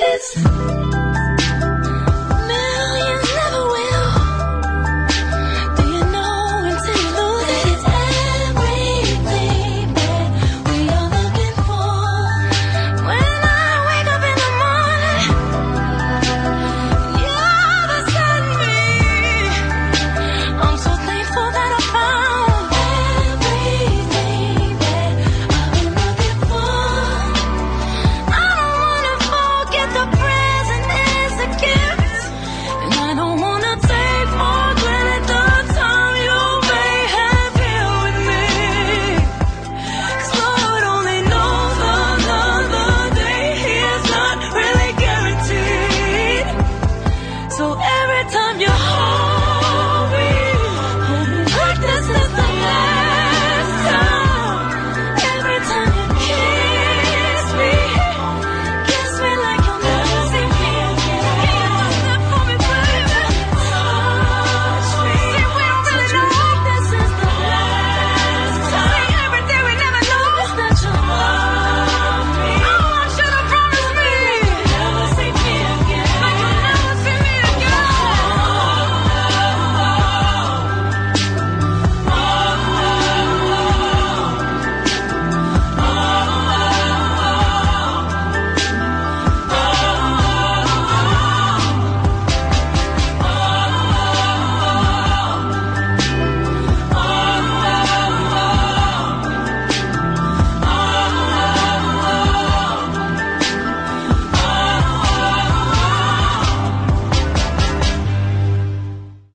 hits.